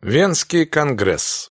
Венский конгресс.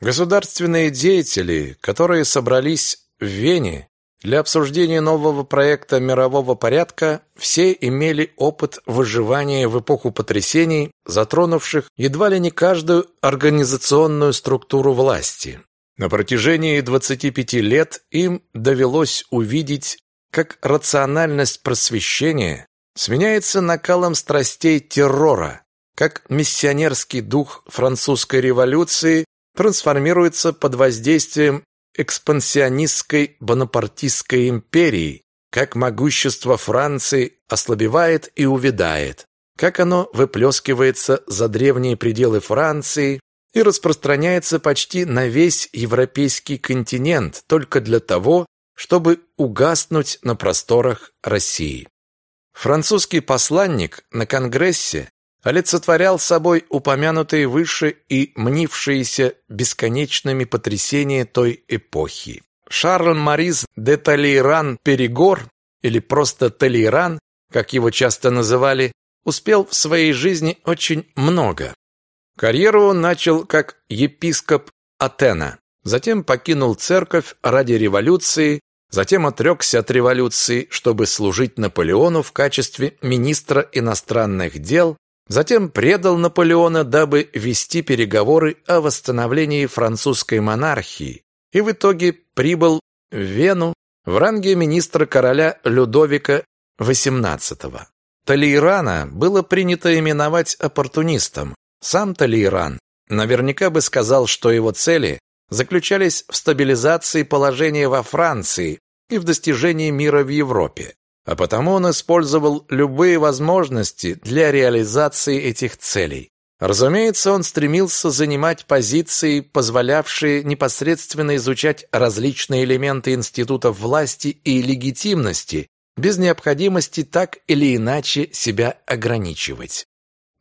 Государственные деятели, которые собрались в Вене для обсуждения нового проекта мирового порядка, все имели опыт выживания в эпоху потрясений, затронувших едва ли не каждую организационную структуру власти. На протяжении 25 лет им довелось увидеть, как рациональность просвещения сменяется накалом страстей террора, как миссионерский дух французской революции трансформируется под воздействием экспансионистской бонапартистской империи, как могущество Франции ослабевает и увядает, как оно выплескивается за древние пределы Франции и распространяется почти на весь европейский континент только для того, чтобы угаснуть на просторах России. Французский посланник на Конгрессе олицетворял собой упомянутые выше и мнившиеся бесконечными потрясения той эпохи. Шарль Марис де Толейран Перегор, или просто Толейран, как его часто называли, успел в своей жизни очень много. Карьеру он начал как епископ Атена, затем покинул церковь ради революции, затем отрекся от революции, чтобы служить Наполеону в качестве министра иностранных дел, Затем предал Наполеона, дабы вести переговоры о восстановлении французской монархии, и в итоге прибыл в Вену в ранге министра короля Людовика XVIII. Толейрана было принято именовать оппортунистом. Сам Толейран наверняка бы сказал, что его цели заключались в стабилизации положения во Франции и в достижении мира в Европе а потому он использовал любые возможности для реализации этих целей. Разумеется, он стремился занимать позиции, позволявшие непосредственно изучать различные элементы институтов власти и легитимности, без необходимости так или иначе себя ограничивать.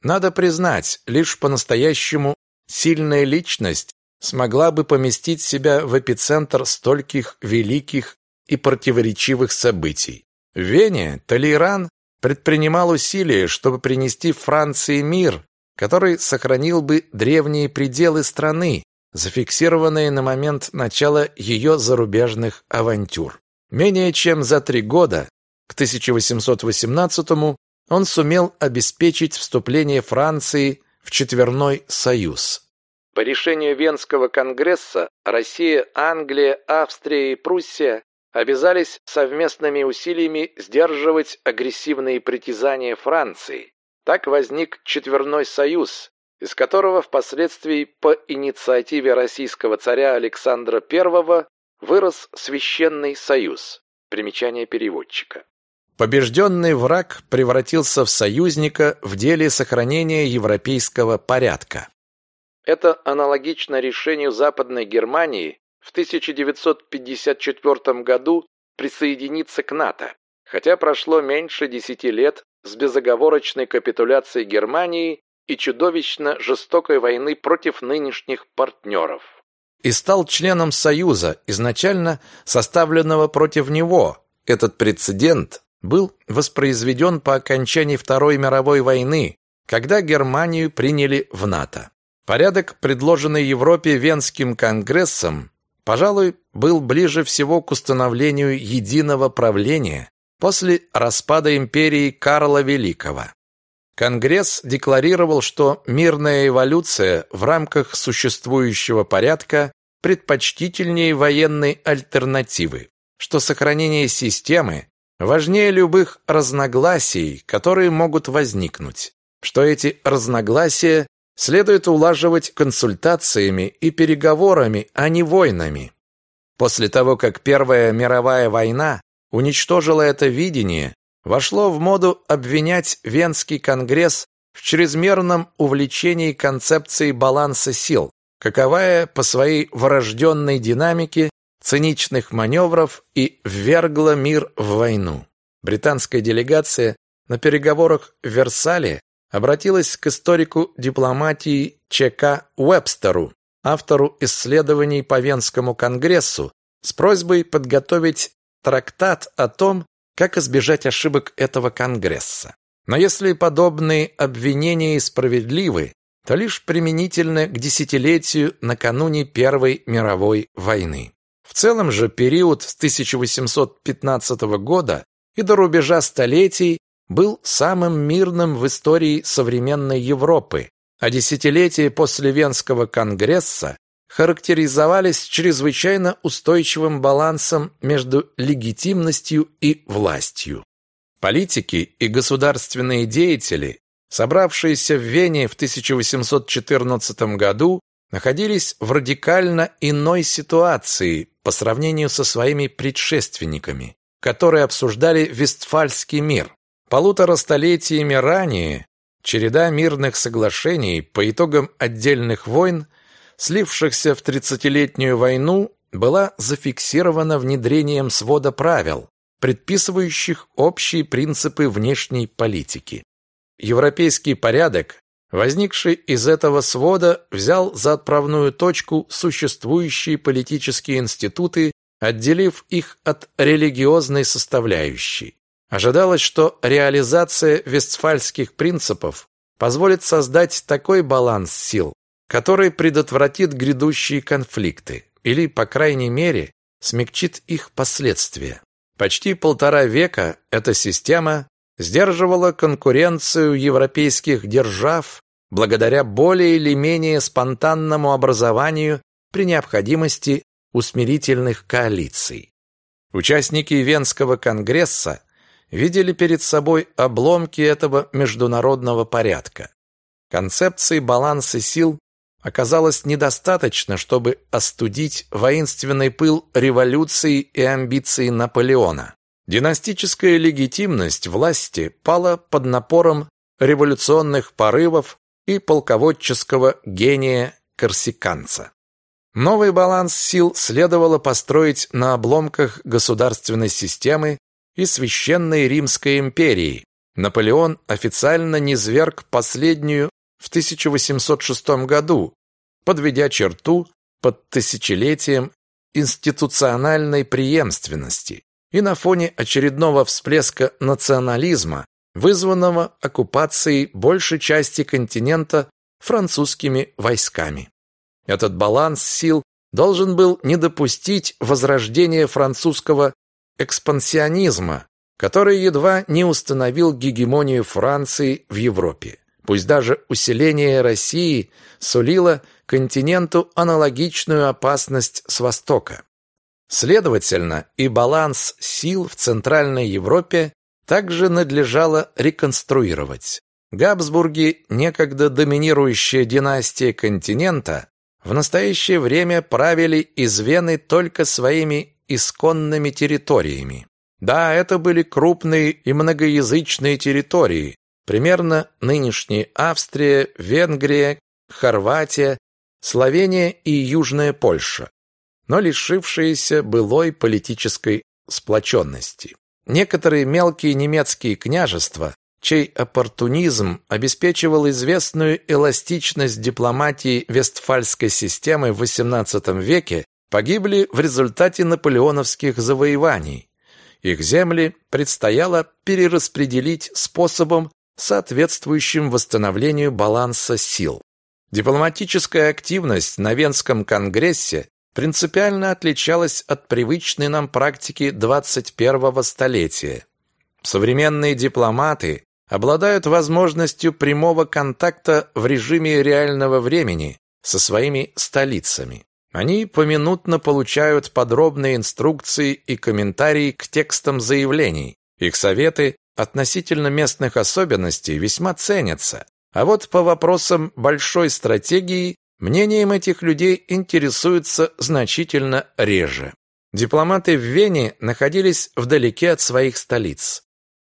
Надо признать, лишь по-настоящему сильная личность смогла бы поместить себя в эпицентр стольких великих и противоречивых событий. Вене Толейран предпринимал усилия, чтобы принести Франции мир, который сохранил бы древние пределы страны, зафиксированные на момент начала ее зарубежных авантюр. Менее чем за три года, к 1818 он сумел обеспечить вступление Франции в Четверной Союз. По решению Венского конгресса Россия, Англия, Австрия и Пруссия обязались совместными усилиями сдерживать агрессивные притязания Франции. Так возник Четверной союз, из которого впоследствии по инициативе российского царя Александра I вырос Священный союз. Примечание переводчика. Побежденный враг превратился в союзника в деле сохранения европейского порядка. Это аналогично решению Западной Германии в 1954 году присоединиться к НАТО, хотя прошло меньше десяти лет с безоговорочной капитуляцией Германии и чудовищно жестокой войны против нынешних партнеров. И стал членом Союза, изначально составленного против него. Этот прецедент был воспроизведен по окончании Второй мировой войны, когда Германию приняли в НАТО. Порядок, предложенный Европе Венским конгрессом, пожалуй, был ближе всего к установлению единого правления после распада империи Карла Великого. Конгресс декларировал, что мирная эволюция в рамках существующего порядка предпочтительнее военной альтернативы, что сохранение системы важнее любых разногласий, которые могут возникнуть, что эти разногласия следует улаживать консультациями и переговорами, а не войнами. После того, как Первая мировая война уничтожила это видение, вошло в моду обвинять Венский конгресс в чрезмерном увлечении концепцией баланса сил, каковая по своей врожденной динамике циничных маневров и ввергла мир в войну. Британская делегация на переговорах в Версале обратилась к историку дипломатии Ч.К. Уэбстеру, автору исследований по Венскому конгрессу, с просьбой подготовить трактат о том, как избежать ошибок этого конгресса. Но если подобные обвинения справедливы, то лишь применительно к десятилетию накануне Первой мировой войны. В целом же период с 1815 года и до рубежа столетий был самым мирным в истории современной Европы, а десятилетия после Венского конгресса характеризовались чрезвычайно устойчивым балансом между легитимностью и властью. Политики и государственные деятели, собравшиеся в Вене в 1814 году, находились в радикально иной ситуации по сравнению со своими предшественниками, которые обсуждали Вестфальский мир. Полутора столетиями ранее череда мирных соглашений по итогам отдельных войн, слившихся в тридцатилетнюю войну, была зафиксирована внедрением свода правил, предписывающих общие принципы внешней политики. Европейский порядок, возникший из этого свода, взял за отправную точку существующие политические институты, отделив их от религиозной составляющей. Ожидалось, что реализация вестфальских принципов позволит создать такой баланс сил, который предотвратит грядущие конфликты или, по крайней мере, смягчит их последствия. Почти полтора века эта система сдерживала конкуренцию европейских держав благодаря более или менее спонтанному образованию при необходимости усмирительных коалиций. Участники Венского конгресса видели перед собой обломки этого международного порядка. Концепции баланса сил оказалось недостаточно, чтобы остудить воинственный пыл революции и амбиций Наполеона. Династическая легитимность власти пала под напором революционных порывов и полководческого гения корсиканца. Новый баланс сил следовало построить на обломках государственной системы и Священной Римской империи. Наполеон официально низверг последнюю в 1806 году, подведя черту под тысячелетием институциональной преемственности и на фоне очередного всплеска национализма, вызванного оккупацией большей части континента французскими войсками. Этот баланс сил должен был не допустить возрождения французского экспансионизма, который едва не установил гегемонию Франции в Европе. Пусть даже усиление России сулило континенту аналогичную опасность с востока. Следовательно, и баланс сил в Центральной Европе также надлежало реконструировать. Габсбурги, некогда доминирующая династия континента, в настоящее время правили из Вены только своими исконными территориями. Да, это были крупные и многоязычные территории, примерно нынешние Австрия, Венгрия, Хорватия, Словения и Южная Польша, но лишившиеся былой политической сплоченности. Некоторые мелкие немецкие княжества, чей оппортунизм обеспечивал известную эластичность дипломатии вестфальской системы в XVIII веке, погибли в результате наполеоновских завоеваний. Их земли предстояло перераспределить способом, соответствующим восстановлению баланса сил. Дипломатическая активность на Венском конгрессе принципиально отличалась от привычной нам практики 21-го столетия. Современные дипломаты обладают возможностью прямого контакта в режиме реального времени со своими столицами. Они поминутно получают подробные инструкции и комментарии к текстам заявлений. Их советы относительно местных особенностей весьма ценятся. А вот по вопросам большой стратегии мнением этих людей интересуются значительно реже. Дипломаты в Вене находились вдалеке от своих столиц.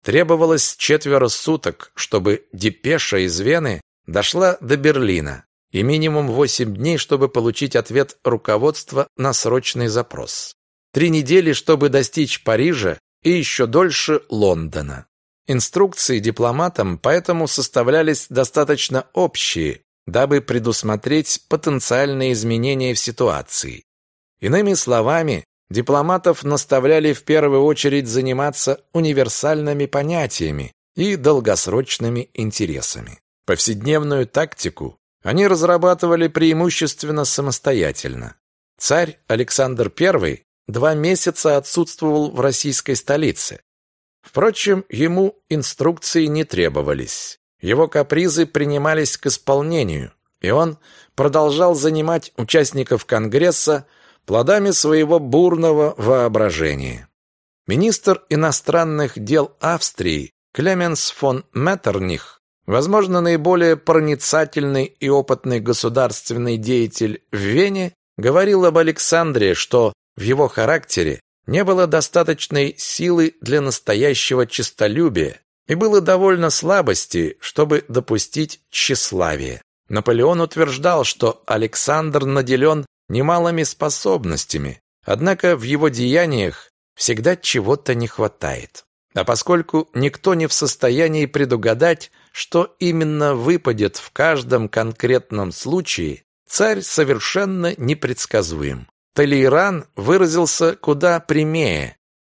Требовалось четверо суток, чтобы депеша из Вены дошла до Берлина и минимум 8 дней, чтобы получить ответ руководства на срочный запрос. Три недели, чтобы достичь Парижа и еще дольше Лондона. Инструкции дипломатам поэтому составлялись достаточно общие, дабы предусмотреть потенциальные изменения в ситуации. Иными словами, дипломатов наставляли в первую очередь заниматься универсальными понятиями и долгосрочными интересами. Повседневную тактику они разрабатывали преимущественно самостоятельно. Царь Александр I два месяца отсутствовал в российской столице. Впрочем, ему инструкции не требовались. Его капризы принимались к исполнению, и он продолжал занимать участников Конгресса плодами своего бурного воображения. Министр иностранных дел Австрии Клеменс фон Меттерних, возможно, наиболее проницательный и опытный государственный деятель в Вене, говорил об Александре, что в его характере не было достаточной силы для настоящего честолюбия и было довольно слабости, чтобы допустить тщеславие. Наполеон утверждал, что Александр наделен немалыми способностями, однако в его деяниях всегда чего-то не хватает. А поскольку никто не в состоянии предугадать, что именно выпадет в каждом конкретном случае, царь совершенно непредсказуем. Толейран выразился куда прямее.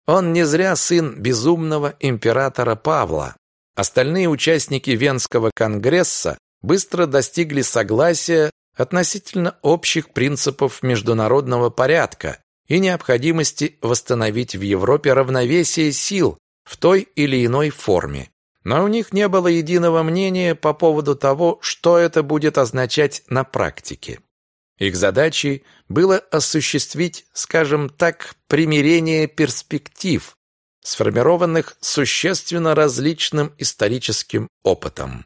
Он не зря сын безумного императора Павла. Остальные участники Венского конгресса быстро достигли согласия относительно общих принципов международного порядка и необходимости восстановить в Европе равновесие сил в той или иной форме. Но у них не было единого мнения по поводу того, что это будет означать на практике. Их задачей было осуществить, скажем так, примирение перспектив, сформированных существенно различным историческим опытом.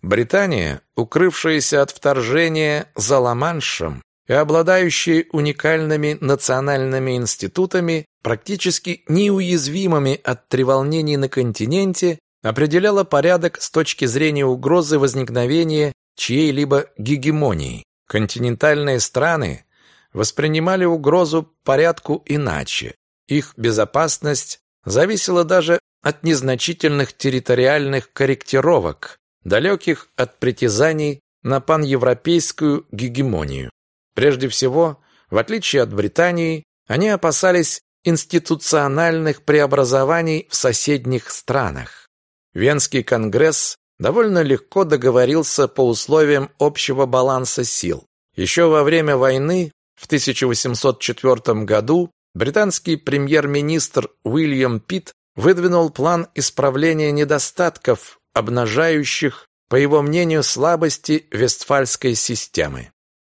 Британия, укрывшаяся от вторжения за Ла-Маншем и обладающая уникальными национальными институтами, практически неуязвимыми от треволнений на континенте, определяла порядок с точки зрения угрозы возникновения чьей-либо гегемонии. Континентальные страны воспринимали угрозу порядку иначе. Их безопасность зависела даже от незначительных территориальных корректировок, далеких от притязаний на паневропейскую гегемонию. Прежде всего, в отличие от Британии, они опасались институциональных преобразований в соседних странах. Венский конгресс довольно легко договорился по условиям общего баланса сил. Еще во время войны в 1804 году британский премьер-министр Уильям Питт выдвинул план исправления недостатков, обнажающих, по его мнению, слабости Вестфальской системы.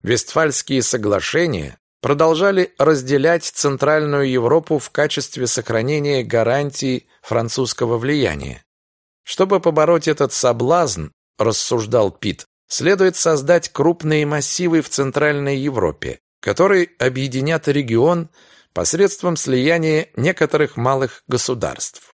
Вестфальские соглашения продолжали разделять Центральную Европу в качестве сохранения гарантий французского влияния. Чтобы побороть этот соблазн, рассуждал Пит, следует создать крупные массивы в Центральной Европе, которые объединят регион посредством слияния некоторых малых государств.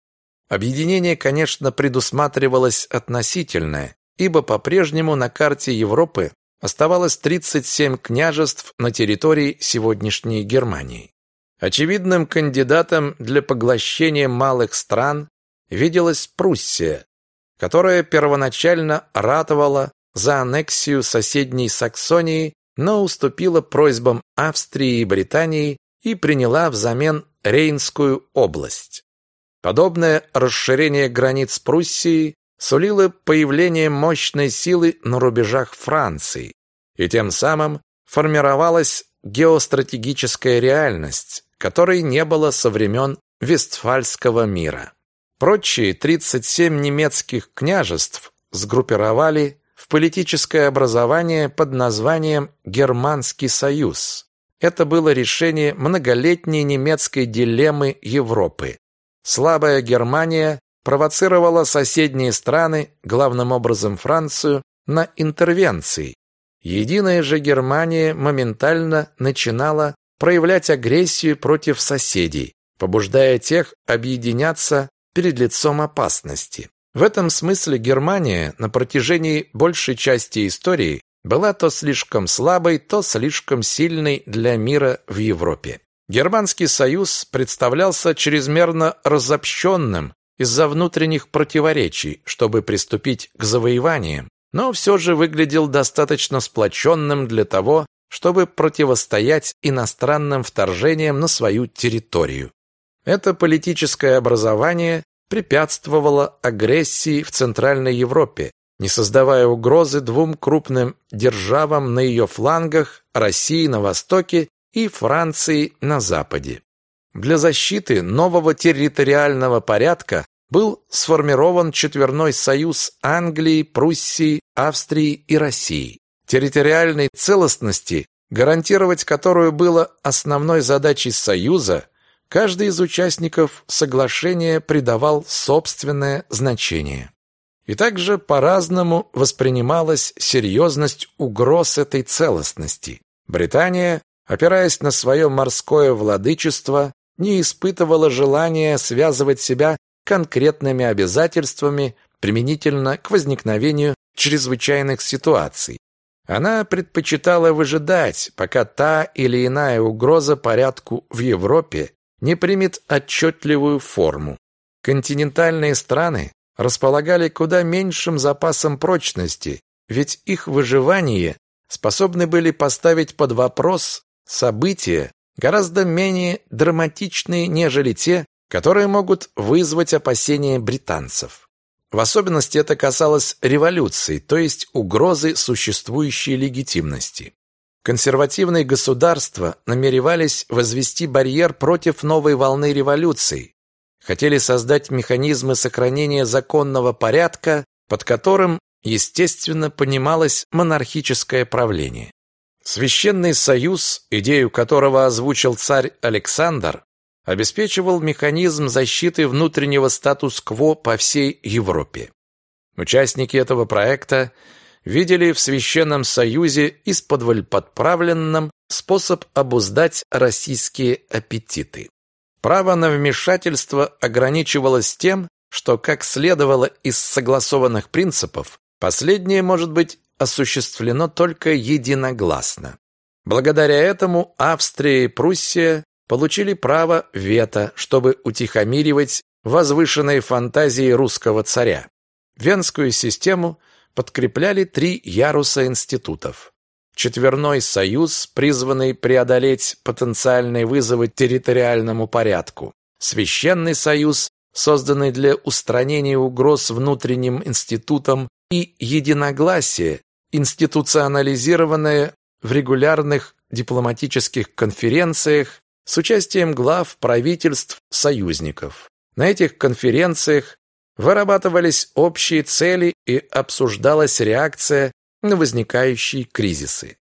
Объединение, конечно, предусматривалось относительное, ибо по-прежнему на карте Европы оставалось 37 княжеств на территории сегодняшней Германии. Очевидным кандидатом для поглощения малых стран виделась Пруссия, которая первоначально ратовала за аннексию соседней Саксонии, но уступила просьбам Австрии и Британии и приняла взамен Рейнскую область. Подобное расширение границ Пруссии сулило появление мощной силы на рубежах Франции, и тем самым формировалась геостратегическая реальность, которой не было со времен Вестфальского мира. Прочие 37 немецких княжеств сгруппировали в политическое образование под названием Германский союз. Это было решение многолетней немецкой дилеммы Европы. Слабая Германия провоцировала соседние страны, главным образом Францию, на интервенции. Единая же Германия моментально начинала проявлять агрессию против соседей, побуждая тех объединяться перед лицом опасности. В этом смысле Германия на протяжении большей части истории была то слишком слабой, то слишком сильной для мира в Европе. Германский союз представлялся чрезмерно разобщенным из-за внутренних противоречий, чтобы приступить к завоеваниям, но все же выглядел достаточно сплоченным для того, чтобы противостоять иностранным вторжениям на свою территорию. Это политическое образование препятствовало агрессии в Центральной Европе, не создавая угрозы двум крупным державам на ее флангах, России на востоке и Франции на западе. Для защиты нового территориального порядка был сформирован четверной союз Англии, Пруссии, Австрии и России. Территориальной целостности, гарантировать которую было основной задачей союза, каждый из участников соглашения придавал собственное значение. И также по-разному воспринималась серьезность угроз этой целостности. Британия, опираясь на свое морское владычество, не испытывала желания связывать себя конкретными обязательствами применительно к возникновению чрезвычайных ситуаций. Она предпочитала выжидать, пока та или иная угроза порядку в Европе не примет отчетливую форму. Континентальные страны располагали куда меньшим запасом прочности, ведь их выживание способны были поставить под вопрос события, гораздо менее драматичные, нежели те, которые могут вызвать опасения британцев. В особенности это касалось революции, то есть угрозы существующей легитимности. Консервативные государства намеревались возвести барьер против новой волны революций, хотели создать механизмы сохранения законного порядка, под которым, естественно, понималось монархическое правление. Священный союз, идею которого озвучил царь Александр, обеспечивал механизм защиты внутреннего статус-кво по всей Европе. Участники этого проекта видели в Священном Союзе исподволь подправленном способ обуздать российские аппетиты. Право на вмешательство ограничивалось тем, что, как следовало из согласованных принципов, последнее может быть осуществлено только единогласно. Благодаря этому Австрия и Пруссия получили право вето, чтобы утихомиривать возвышенные фантазии русского царя. Венскую систему подкрепляли три яруса институтов. Четверной союз, призванный преодолеть потенциальные вызовы территориальному порядку. Священный союз, созданный для устранения угроз внутренним институтам и единогласие, институционализированное в регулярных дипломатических конференциях с участием глав правительств союзников. На этих конференциях вырабатывались общие цели и обсуждалась реакция на возникающие кризисы.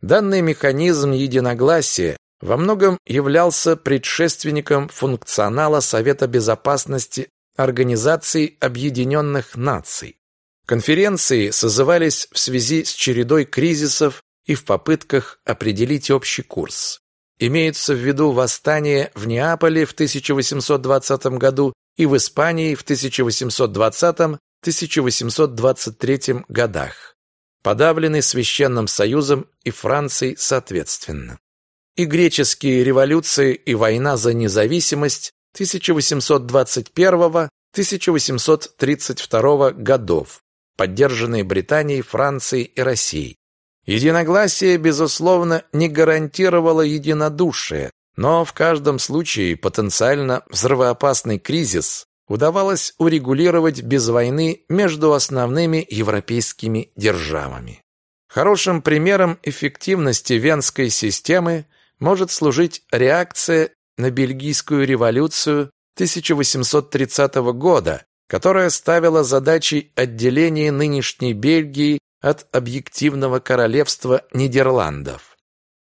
Данный механизм единогласия во многом являлся предшественником функционала Совета безопасности Организации Объединенных Наций. Конференции созывались в связи с чередой кризисов и в попытках определить общий курс. Имеется в виду восстание в Неаполе в 1820 году и в Испании в 1820-1823 годах, подавленный Священным Союзом и Францией соответственно. И греческие революции и война за независимость 1821-1832 годов, поддержанные Британией, Францией и Россией, Единогласие, безусловно, не гарантировало единодушие, но в каждом случае потенциально взрывоопасный кризис удавалось урегулировать без войны между основными европейскими державами. Хорошим примером эффективности венской системы может служить реакция на бельгийскую революцию 1830 года, которая ставила задачей отделения нынешней Бельгии от объективного королевства Нидерландов.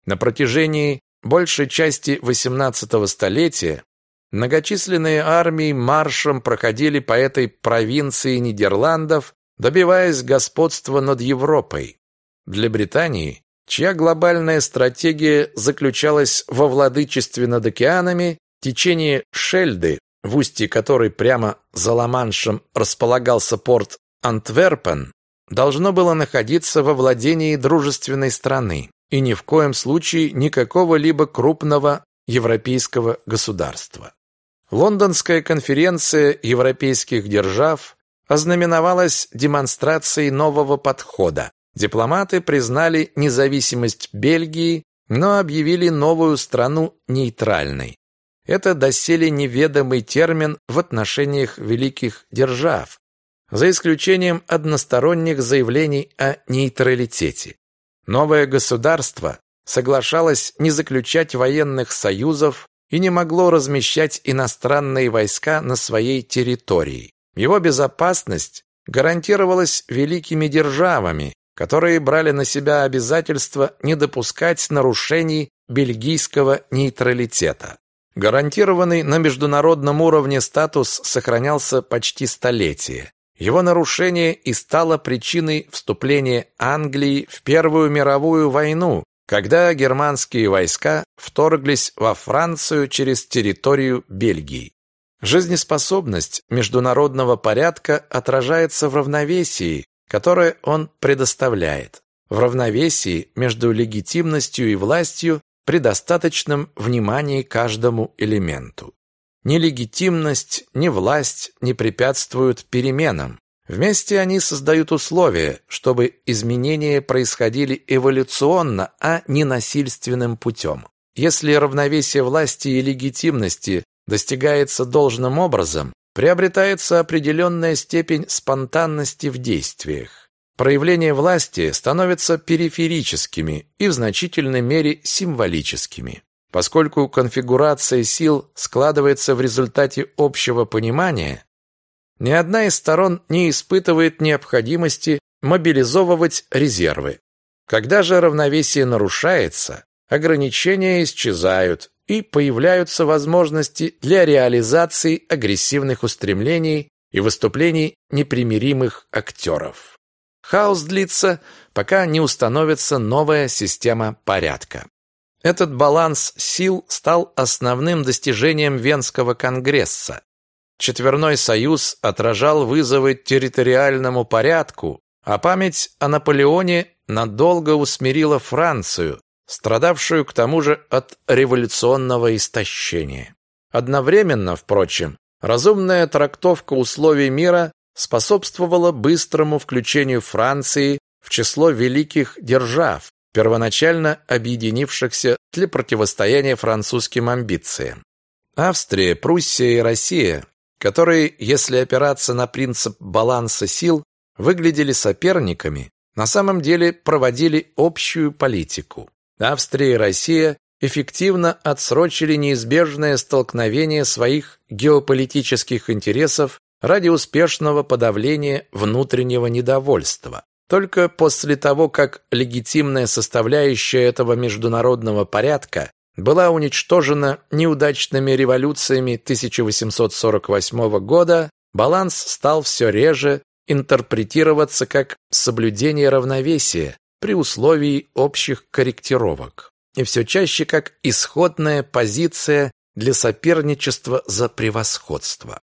На протяжении большей части XVIII столетия многочисленные армии маршем проходили по этой провинции Нидерландов, добиваясь господства над Европой. Для Британии, чья глобальная стратегия заключалась во владычестве над океанами, течение Шельды, в устье которой прямо за Ла-Маншем располагался порт Антверпен, должно было находиться во владении дружественной страны и ни в коем случае никакого либо крупного европейского государства. Лондонская конференция европейских держав ознаменовалась демонстрацией нового подхода. Дипломаты признали независимость Бельгии, но объявили новую страну нейтральной. Это доселе неведомый термин в отношениях великих держав, за исключением односторонних заявлений о нейтралитете. Новое государство соглашалось не заключать военных союзов и не могло размещать иностранные войска на своей территории. Его безопасность гарантировалась великими державами, которые брали на себя обязательство не допускать нарушений бельгийского нейтралитета. Гарантированный на международном уровне статус сохранялся почти столетие. Его нарушение и стало причиной вступления Англии в Первую мировую войну, когда германские войска вторглись во Францию через территорию Бельгии. Жизнеспособность международного порядка отражается в равновесии, которое он предоставляет. В равновесии между легитимностью и властью при достаточном внимании каждому элементу. Ни легитимность, ни власть не препятствуют переменам. Вместе они создают условия, чтобы изменения происходили эволюционно, а не насильственным путем. Если равновесие власти и легитимности достигается должным образом, приобретается определенная степень спонтанности в действиях. Проявления власти становятся периферическими и в значительной мере символическими. Поскольку конфигурация сил складывается в результате общего понимания, ни одна из сторон не испытывает необходимости мобилизовывать резервы. Когда же равновесие нарушается, ограничения исчезают и появляются возможности для реализации агрессивных устремлений и выступлений непримиримых актеров. Хаос длится, пока не установится новая система порядка. Этот баланс сил стал основным достижением Венского конгресса. Четверной союз отражал вызовы территориальному порядку, а память о Наполеоне надолго усмирила Францию, страдавшую к тому же от революционного истощения. Одновременно, впрочем, разумная трактовка условий мира способствовало быстрому включению Франции в число великих держав, первоначально объединившихся для противостояния французским амбициям. Австрия, Пруссия и Россия, которые, если опираться на принцип баланса сил, выглядели соперниками, на самом деле проводили общую политику. Австрия и Россия эффективно отсрочили неизбежное столкновение своих геополитических интересов ради успешного подавления внутреннего недовольства. Только после того, как легитимная составляющая этого международного порядка была уничтожена неудачными революциями 1848 года, баланс стал все реже интерпретироваться как соблюдение равновесия при условии общих корректировок и все чаще как исходная позиция для соперничества за превосходство.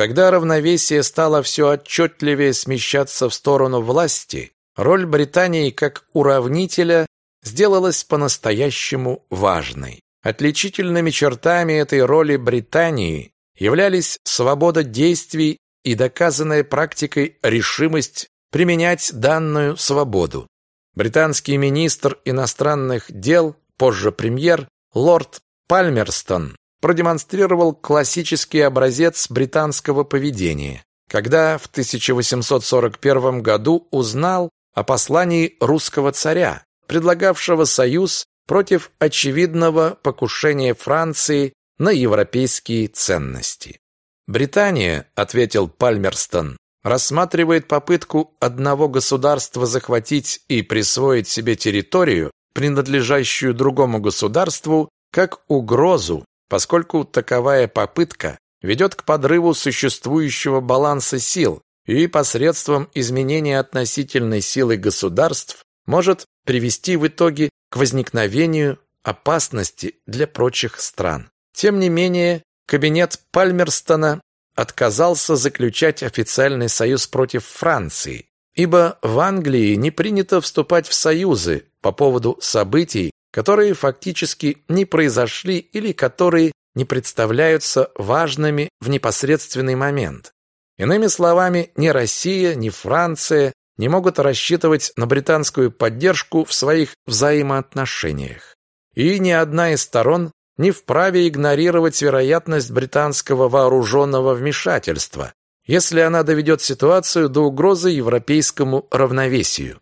Когда равновесие стало все отчетливее смещаться в сторону власти, роль Британии как уравнителя сделалась по-настоящему важной. Отличительными чертами этой роли Британии являлись свобода действий и доказанная практикой решимость применять данную свободу. Британский министр иностранных дел, позже премьер, лорд Пальмерстон продемонстрировал классический образец британского поведения, когда в 1841 году узнал о послании русского царя, предлагавшего союз против очевидного покушения Франции на европейские ценности. Британия, ответил Пальмерстон, рассматривает попытку одного государства захватить и присвоить себе территорию, принадлежащую другому государству, как угрозу поскольку таковая попытка ведет к подрыву существующего баланса сил и посредством изменения относительной силы государств может привести в итоге к возникновению опасности для прочих стран. Тем не менее, кабинет Пальмерстона отказался заключать официальный союз против Франции, ибо в Англии не принято вступать в союзы по поводу событий, которые фактически не произошли или которые не представляются важными в непосредственный момент. Иными словами, ни Россия, ни Франция не могут рассчитывать на британскую поддержку в своих взаимоотношениях. И ни одна из сторон не вправе игнорировать вероятность британского вооруженного вмешательства, если она доведет ситуацию до угрозы европейскому равновесию.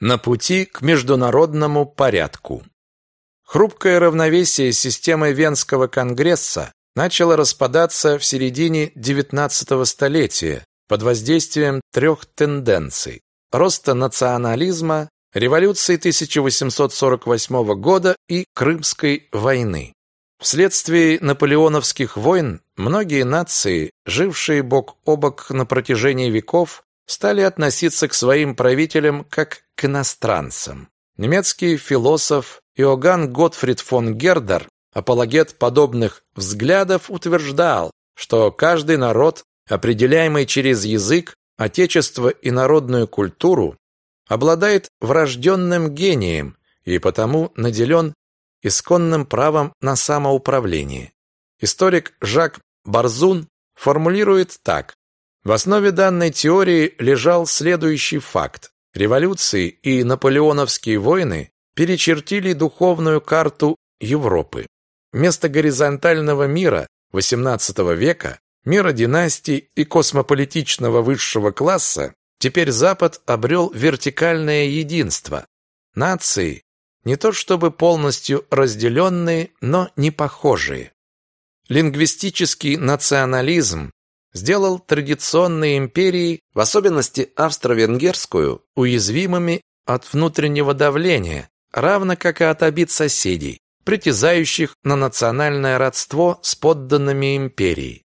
На пути к международному порядку. Хрупкое равновесие системы Венского конгресса начало распадаться в середине XIX столетия под воздействием трех тенденций – роста национализма, революции 1848 года и Крымской войны. Вследствие наполеоновских войн многие нации, жившие бок о бок на протяжении веков, стали относиться к своим правителям как к иностранцам. Немецкий философ Иоганн Готфрид фон Гердер, апологет подобных взглядов, утверждал, что каждый народ, определяемый через язык, отечество и народную культуру, обладает врожденным гением и потому наделен исконным правом на самоуправление. Историк Жак Барзун формулирует так. В основе данной теории лежал следующий факт. Революции и наполеоновские войны перечертили духовную карту Европы. Вместо горизонтального мира XVIII века, мира династий и космополитичного высшего класса, теперь Запад обрел вертикальное единство. Нации, не то чтобы полностью разделенные, но не похожие. Лингвистический национализм сделал традиционные империи, в особенности австро-венгерскую, уязвимыми от внутреннего давления, равно как и от обид соседей, притязающих на национальное родство с подданными империи.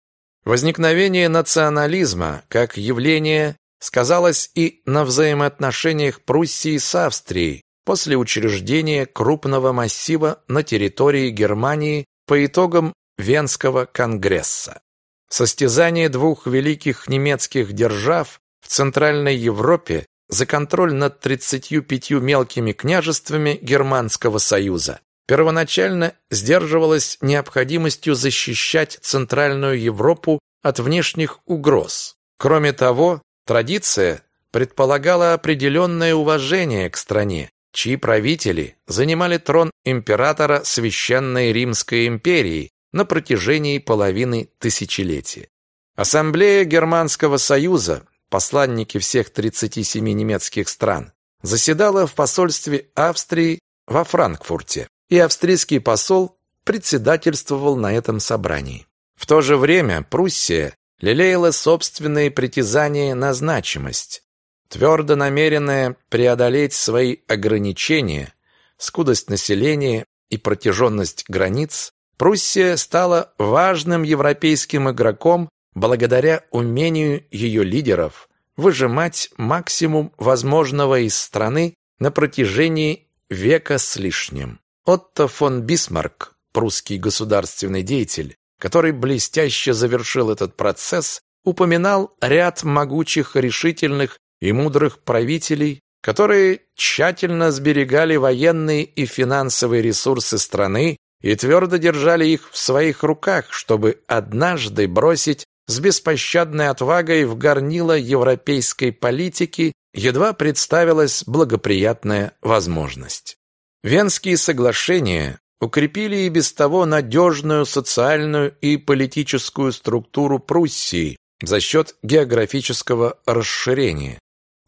Возникновение национализма как явление сказалось и на взаимоотношениях Пруссии с Австрией после учреждения крупного массива на территории Германии по итогам Венского конгресса. Состязание двух великих немецких держав в Центральной Европе за контроль над 35 мелкими княжествами Германского союза первоначально сдерживалось необходимостью защищать Центральную Европу от внешних угроз. Кроме того, традиция предполагала определенное уважение к стране, чьи правители занимали трон императора Священной Римской империи на протяжении половины тысячелетия. Ассамблея Германского союза, посланники всех 37 немецких стран, заседала в посольстве Австрии во Франкфурте, и австрийский посол председательствовал на этом собрании. В то же время Пруссия лелеяла собственные притязания на значимость, твердо намеренная преодолеть свои ограничения, скудость населения и протяженность границ, Пруссия стала важным европейским игроком благодаря умению ее лидеров выжимать максимум возможного из страны на протяжении века с лишним. Отто фон Бисмарк, прусский государственный деятель, который блестяще завершил этот процесс, упоминал ряд могучих, решительных и мудрых правителей, которые тщательно сберегали военные и финансовые ресурсы страны и твердо держали их в своих руках, чтобы однажды бросить с беспощадной отвагой в горнило европейской политики, едва представилась благоприятная возможность. Венские соглашения укрепили и без того надежную социальную и политическую структуру Пруссии за счет географического расширения.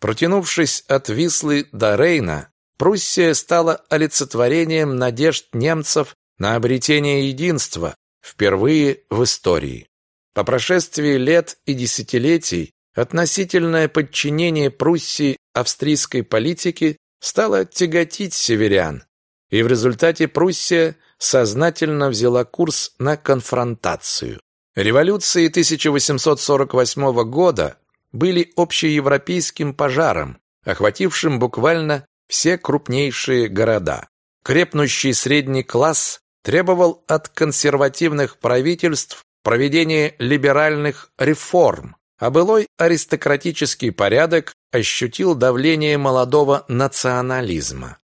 Протянувшись от Вислы до Рейна, Пруссия стала олицетворением надежд немцев на обретение единства впервые в истории. По прошествии лет и десятилетий относительное подчинение Пруссии австрийской политике стало тяготить северян, и в результате Пруссия сознательно взяла курс на конфронтацию. Революции 1848 года были общеевропейским пожаром, охватившим буквально все крупнейшие города. Крепнущий средний класс требовал от консервативных правительств проведения либеральных реформ, а былой аристократический порядок ощутил давление молодого национализма.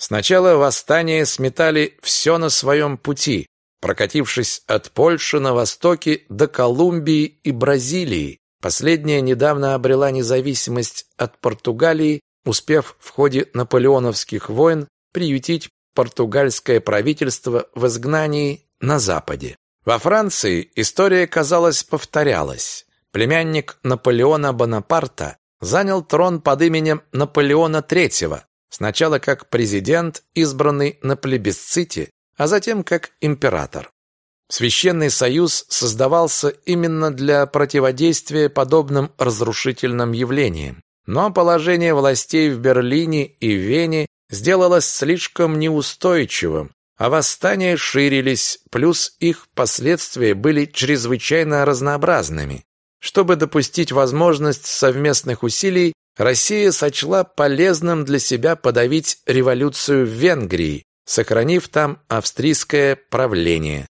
Сначала восстания сметали все на своем пути, прокатившись от Польши на востоке до Колумбии и Бразилии. Последняя недавно обрела независимость от Португалии, успев в ходе наполеоновских войн приютить португальское правительство в изгнании на Западе. Во Франции история, казалось, повторялась. племянник Наполеона Бонапарта, занял трон под именем Наполеона III, сначала как президент, избранный на плебисците, а затем как император. Священный союз создавался именно для противодействия подобным разрушительным явлениям. Но положение властей в Берлине и Вене сделалось слишком неустойчивым, а восстания ширились, плюс их последствия были чрезвычайно разнообразными. Чтобы допустить возможность совместных усилий, Россия сочла полезным для себя подавить революцию в Венгрии, сохранив там австрийское правление.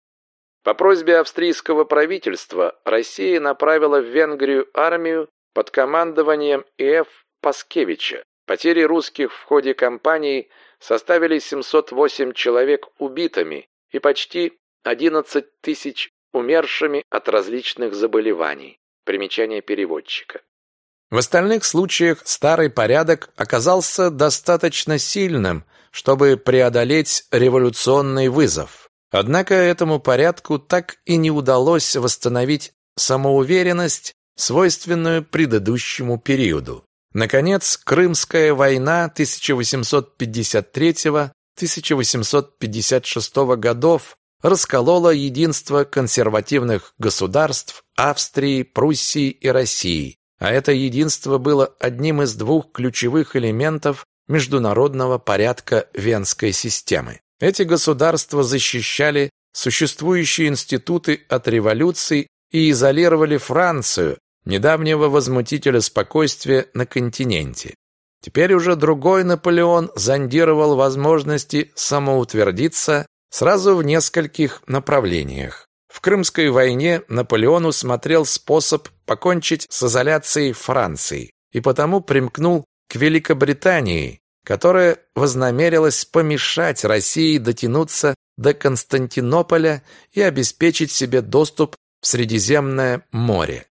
По просьбе австрийского правительства Россия направила в Венгрию армию под командованием И.Ф. Паскевича. Потери русских в ходе кампании составили 708 человек убитыми и почти 11 тысяч умершими от различных заболеваний. Примечание переводчика. В остальных случаях старый порядок оказался достаточно сильным, чтобы преодолеть революционный вызов. Однако этому порядку так и не удалось восстановить самоуверенность, свойственную предыдущему периоду. Наконец, Крымская война 1853-1856 годов расколола единство консервативных государств Австрии, Пруссии и России, а это единство было одним из двух ключевых элементов международного порядка Венской системы. Эти государства защищали существующие институты от революций и изолировали Францию, недавнего возмутителя спокойствия на континенте. Теперь уже другой Наполеон зондировал возможности самоутвердиться сразу в нескольких направлениях. В Крымской войне Наполеон усмотрел способ покончить с изоляцией Франции и потому примкнул к Великобритании, которая вознамерилась помешать России дотянуться до Константинополя и обеспечить себе доступ в Средиземное море.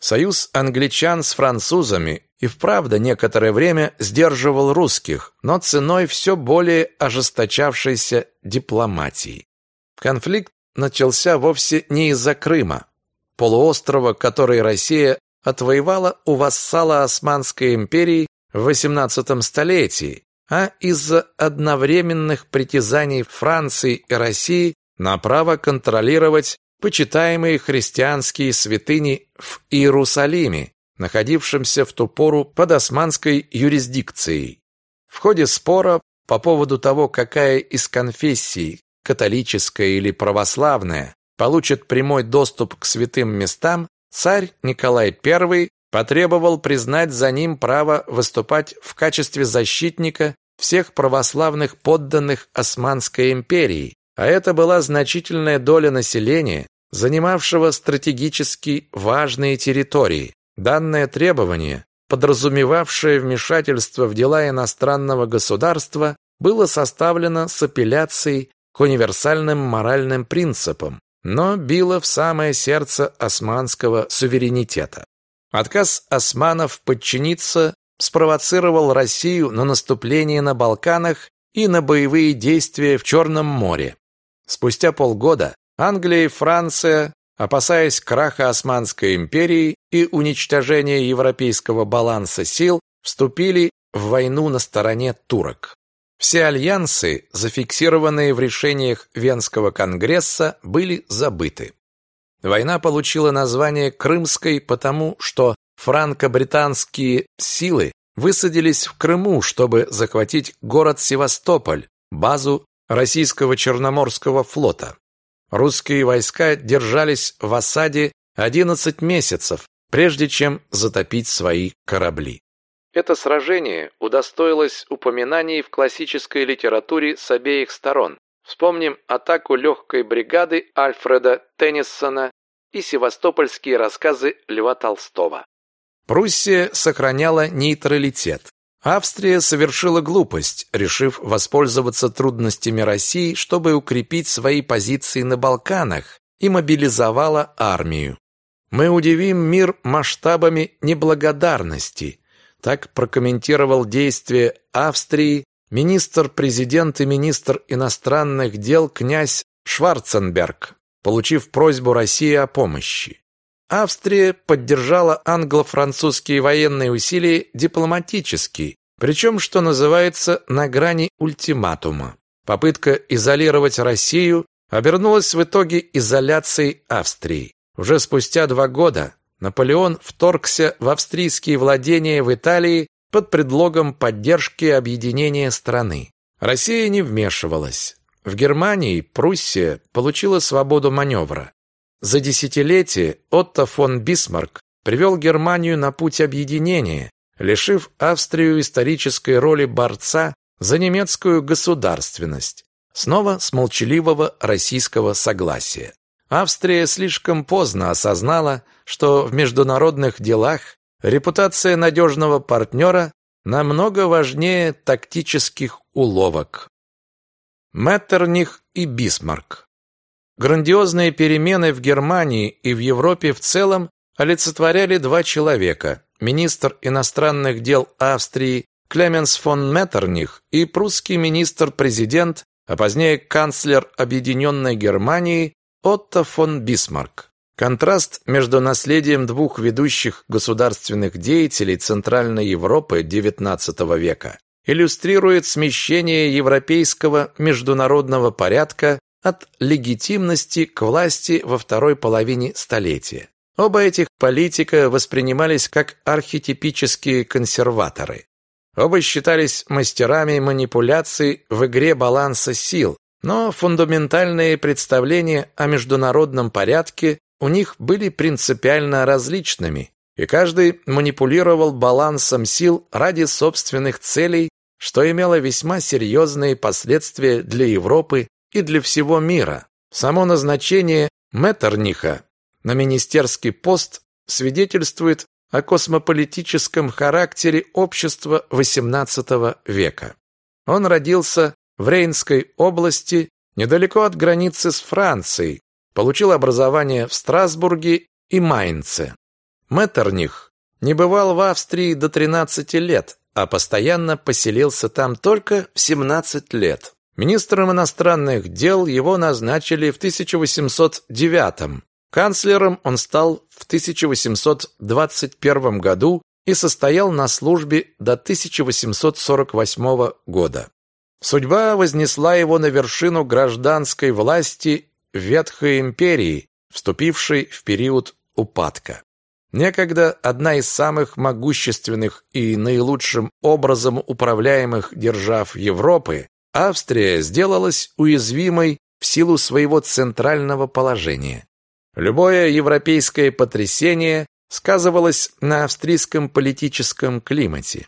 Союз англичан с французами и вправду некоторое время сдерживал русских, но ценой все более ожесточавшейся дипломатии. Конфликт начался вовсе не из-за Крыма, полуострова, который Россия отвоевала у вассала Османской империи в XVIII столетии, а из-за одновременных притязаний Франции и России на право контролировать почитаемые христианские святыни в Иерусалиме, находившемся в ту пору под османской юрисдикцией. В ходе спора по поводу того, какая из конфессий, католическая или православная, получит прямой доступ к святым местам, царь Николай I потребовал признать за ним право выступать в качестве защитника всех православных подданных Османской империи, а это была значительная доля населения, занимавшего стратегически важные территории. Данное требование, подразумевавшее вмешательство в дела иностранного государства, было составлено с апелляцией к универсальным моральным принципам, но било в самое сердце османского суверенитета. Отказ османов подчиниться спровоцировал Россию на наступление на Балканах и на боевые действия в Черном море. Спустя полгода Англия и Франция, опасаясь краха Османской империи и уничтожения европейского баланса сил, вступили в войну на стороне турок. Все альянсы, зафиксированные в решениях Венского конгресса, были забыты. Война получила название Крымской потому, что франко-британские силы высадились в Крыму, чтобы захватить город Севастополь, базу российского Черноморского флота. Русские войска держались в осаде 11 месяцев, прежде чем затопить свои корабли. Это сражение удостоилось упоминаний в классической литературе с обеих сторон. Вспомним атаку легкой бригады Альфреда Теннисона и севастопольские рассказы Льва Толстого. Пруссия сохраняла нейтралитет. Австрия совершила глупость, решив воспользоваться трудностями России, чтобы укрепить свои позиции на Балканах и мобилизовала армию. Мы удивим мир масштабами неблагодарности, так прокомментировал действия Австрии министр-президент и министр иностранных дел князь Шварценберг, получив просьбу России о помощи. Австрия поддержала англо-французские военные усилия дипломатически, причем, что называется, на грани ультиматума. Попытка изолировать Россию обернулась в итоге изоляцией Австрии. Уже спустя два года Наполеон вторгся в австрийские владения в Италии под предлогом поддержки объединения страны. Россия не вмешивалась. В Германии Пруссия получила свободу маневра. За десятилетие Отто фон Бисмарк привел Германию на путь объединения, лишив Австрию исторической роли борца за немецкую государственность, снова с молчаливого российского согласия. Австрия слишком поздно осознала, что в международных делах репутация надежного партнера намного важнее тактических уловок. Меттерних и Бисмарк Грандиозные перемены в Германии и в Европе в целом олицетворяли два человека – министр иностранных дел Австрии Клеменс фон Меттерних и прусский министр-президент, а позднее канцлер Объединенной Германии Отто фон Бисмарк. Контраст между наследием двух ведущих государственных деятелей Центральной Европы XIX века иллюстрирует смещение европейского международного порядка от легитимности к власти во второй половине столетия. Оба этих политика воспринимались как архетипические консерваторы. Оба считались мастерами манипуляций в игре баланса сил, но фундаментальные представления о международном порядке у них были принципиально различными, и каждый манипулировал балансом сил ради собственных целей, что имело весьма серьезные последствия для Европы и для всего мира. Само назначение Меттерниха на министерский пост свидетельствует о космополитическом характере общества XVIII века. Он родился в Рейнской области, недалеко от границы с Францией, получил образование в Страсбурге и Майнце. Меттерних не бывал в Австрии до 13 лет, а постоянно поселился там только в 17 лет. Министром иностранных дел его назначили в 1809 Канцлером он стал в 1821 году и состоял на службе до 1848 года. Судьба вознесла его на вершину гражданской власти Ветхой империи, вступившей в период упадка. Некогда одна из самых могущественных и наилучшим образом управляемых держав Европы, Австрия сделалась уязвимой в силу своего центрального положения. Любое европейское потрясение сказывалось на австрийском политическом климате,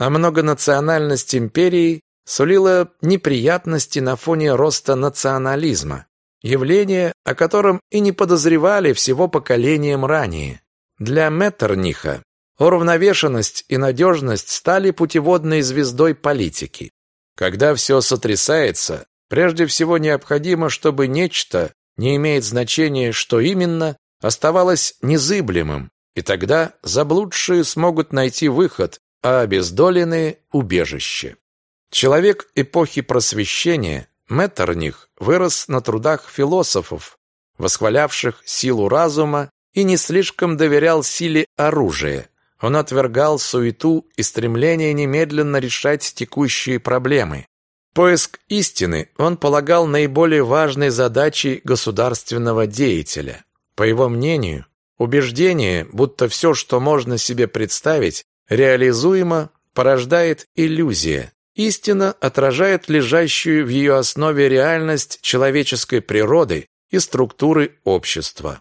а многонациональность империи сулила неприятности на фоне роста национализма, явление, о котором и не подозревали всего поколением ранее. Для Меттерниха уравновешенность и надежность стали путеводной звездой политики. Когда все сотрясается, прежде всего необходимо, чтобы нечто, не имеет значения, что именно, оставалось незыблемым, и тогда заблудшие смогут найти выход, а обездоленные – убежище. Человек эпохи просвещения, Меттерних, вырос на трудах философов, восхвалявших силу разума и не слишком доверял силе оружия. Он отвергал суету и стремление немедленно решать текущие проблемы. Поиск истины он полагал наиболее важной задачей государственного деятеля. По его мнению, убеждение, будто все, что можно себе представить, реализуемо, порождает иллюзия. Истина отражает лежащую в ее основе реальность человеческой природы и структуры общества.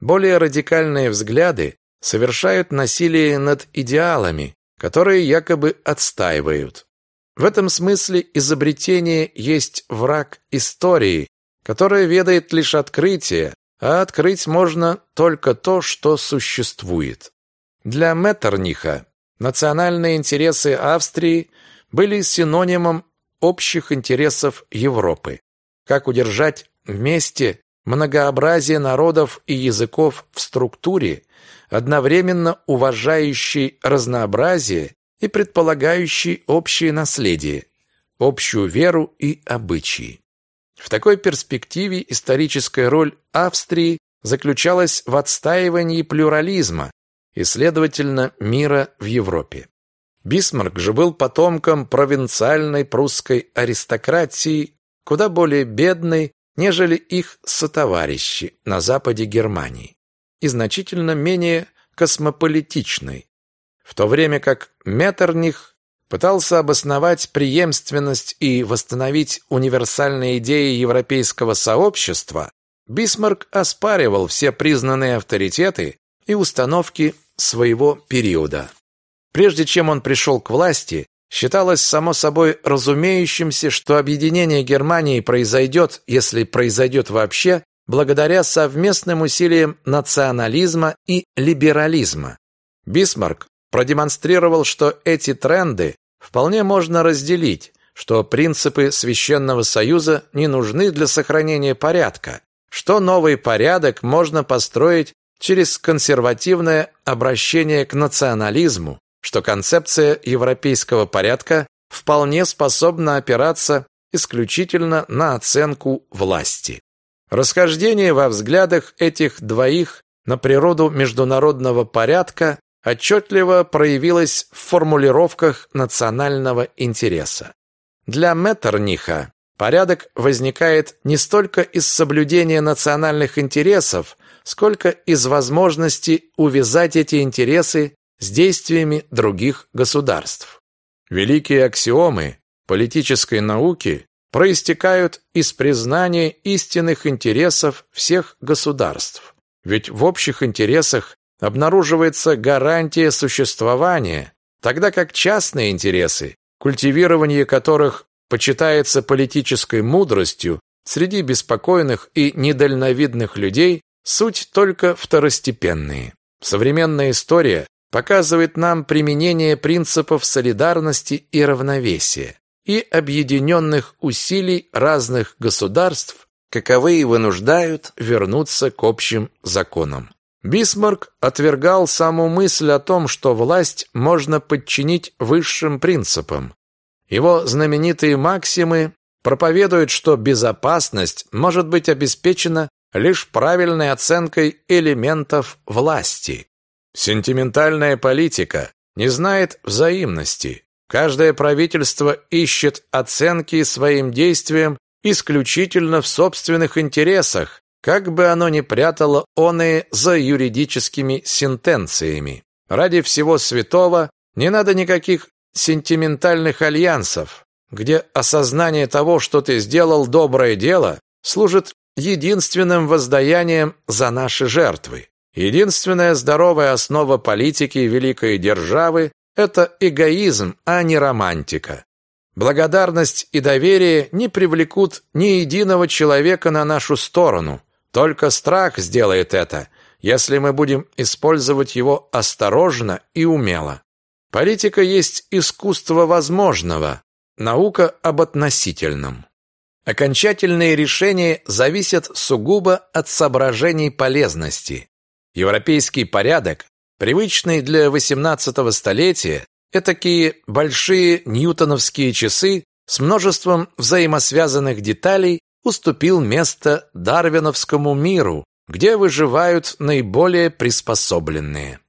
Более радикальные взгляды совершают насилие над идеалами, которые якобы отстаивают. В этом смысле изобретение есть враг истории, которая ведает лишь открытие, а открыть можно только то, что существует. Для Меттерниха национальные интересы Австрии были синонимом общих интересов Европы. Как удержать вместе многообразие народов и языков в структуре, одновременно уважающей разнообразие и предполагающий общее наследие, общую веру и обычаи. В такой перспективе историческая роль Австрии заключалась в отстаивании плюрализма и, следовательно, мира в Европе. Бисмарк же был потомком провинциальной прусской аристократии, куда более бедной, нежели их сотоварищи на западе Германии, и значительно менее космополитичной, в то время как Меттерних пытался обосновать преемственность и восстановить универсальные идеи европейского сообщества, Бисмарк оспаривал все признанные авторитеты и установки своего периода. Прежде чем он пришел к власти, считалось само собой разумеющимся, что объединение Германии произойдет, если произойдет вообще, благодаря совместным усилиям национализма и либерализма. Бисмарк продемонстрировал, что эти тренды вполне можно разделить, что принципы Священного Союза не нужны для сохранения порядка, что новый порядок можно построить через консервативное обращение к национализму, что концепция европейского порядка вполне способна опираться исключительно на оценку власти. Расхождение во взглядах этих двоих на природу международного порядка отчетливо проявилось в формулировках национального интереса. Для Меттерниха порядок возникает не столько из соблюдения национальных интересов, сколько из возможности увязать эти интересы с действиями других государств. Великие аксиомы политической науки проистекают из признания истинных интересов всех государств. Ведь в общих интересах обнаруживается гарантия существования, тогда как частные интересы, культивирование которых почитается политической мудростью среди беспокойных и недальновидных людей, суть только второстепенные. Современная история показывает нам применение принципов солидарности и равновесия и объединенных усилий разных государств, каковые вынуждают вернуться к общим законам. Бисмарк отвергал саму мысль о том, что власть можно подчинить высшим принципам. Его знаменитые максимы проповедуют, что безопасность может быть обеспечена лишь правильной оценкой элементов власти. Сентиментальная политика не знает взаимности. Каждое правительство ищет оценки своим действиям исключительно в собственных интересах, как бы оно ни прятало оные за юридическими сентенциями. Ради всего святого не надо никаких сентиментальных альянсов, где осознание того, что ты сделал доброе дело, служит единственным воздаянием за наши жертвы. Единственная здоровая основа политики великой державы – это эгоизм, а не романтика. Благодарность и доверие не привлекут ни единого человека на нашу сторону. Только страх сделает это, если мы будем использовать его осторожно и умело. Политика есть искусство возможного, наука об относительном. Окончательные решения зависят сугубо от соображений полезности. Европейский порядок, привычный для XVIII столетия, такие большие ньютоновские часы с множеством взаимосвязанных деталей уступил место дарвиновскому миру, где выживают наиболее приспособленные.